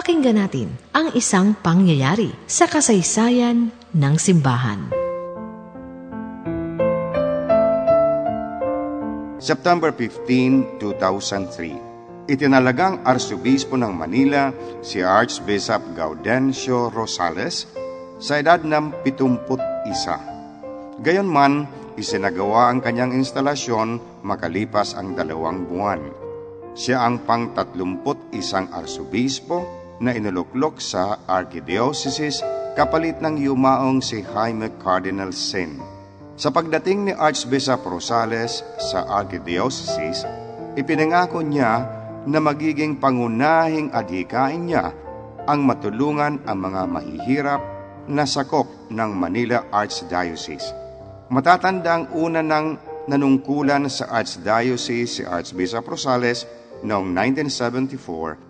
Pakinggan natin ang isang pangyayari sa kasaysayan ng simbahan. September 15, 2003 Itinalagang Arsobispo ng Manila si Archbishop Gaudencio Rosales sa edad ng 71. Gayonman, isinagawa ang kanyang instalasyon makalipas ang dalawang buwan. Siya ang pang-tatlumput isang arsobispo na inuluklok sa Archdiocese kapalit ng yumaong si Jaime Cardinal Sin. Sa pagdating ni Archbishop Rosales sa Archdiocese, ipinangako niya na magiging pangunahing adhikain niya ang matulungan ang mga mahihirap na sakop ng Manila Archdiocese. Matatanda ang una ng nanungkulan sa Archdiocese si Archbishop Rosales noong 1974